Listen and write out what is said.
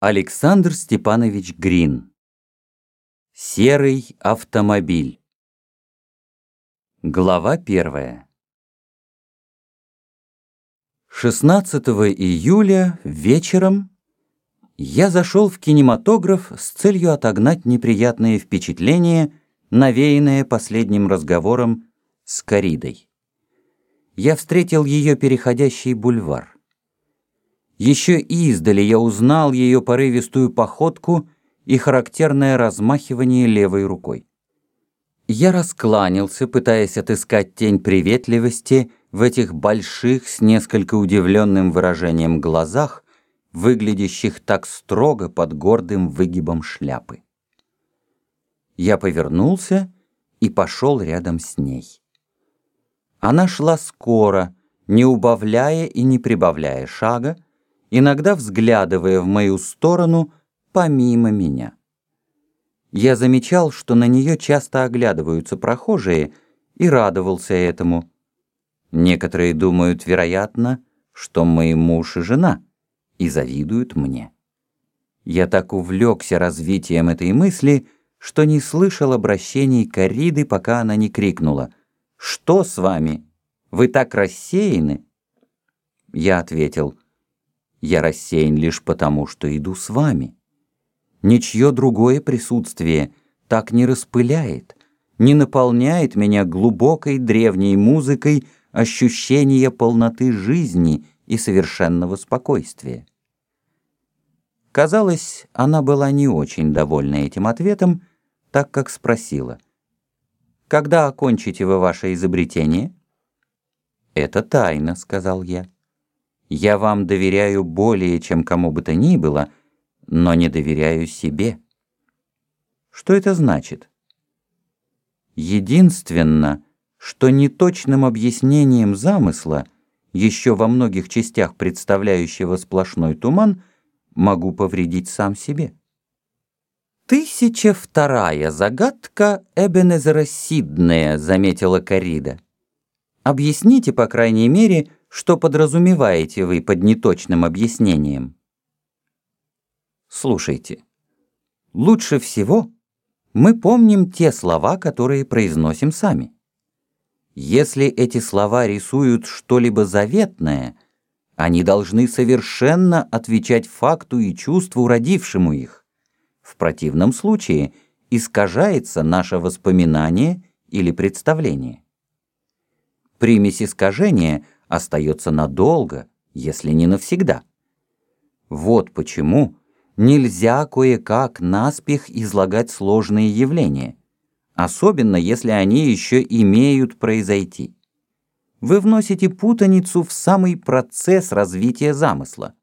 Александр Степанович Грин Серый автомобиль Глава первая 16 июля вечером я зашел в кинематограф с целью отогнать неприятные впечатления, навеянные последним разговором с Каридой. Я встретил ее переходящий бульвар. Еще издали я узнал ее порывистую походку и характерное размахивание левой рукой. Я раскланялся, пытаясь отыскать тень приветливости в этих больших, с несколько удивленным выражением глазах, выглядящих так строго под гордым выгибом шляпы. Я повернулся и пошел рядом с ней. Она шла скоро, не убавляя и не прибавляя шага, иногда взглядывая в мою сторону помимо меня. Я замечал, что на нее часто оглядываются прохожие, и радовался этому. Некоторые думают, вероятно, что мы муж и жена, и завидуют мне. Я так увлекся развитием этой мысли, что не слышал обращений Кариды, пока она не крикнула «Что с вами? Вы так рассеяны?» Я ответил – рассеян лишь потому, что иду с вами. Ничье другое присутствие так не распыляет, не наполняет меня глубокой древней музыкой ощущения полноты жизни и совершенного спокойствия. Казалось, она была не очень довольна этим ответом, так как спросила, «Когда окончите вы ваше изобретение?» «Это тайна», — сказал я. Я вам доверяю более, чем кому бы то ни было, но не доверяю себе. Что это значит? Единственно, что неточным объяснением замысла, еще во многих частях представляющего сплошной туман, могу повредить сам себе. «Тысяча вторая загадка Эбенезера Сиднея», — заметила Карида. «Объясните, по крайней мере, что подразумеваете вы под неточным объяснением? Слушайте. Лучше всего мы помним те слова, которые произносим сами. Если эти слова рисуют что-либо заветное, они должны совершенно отвечать факту и чувству, родившему их. В противном случае искажается наше воспоминание или представление. Примесь искажения – остается надолго, если не навсегда. Вот почему нельзя кое-как наспех излагать сложные явления, особенно если они еще имеют произойти. Вы вносите путаницу в самый процесс развития замысла.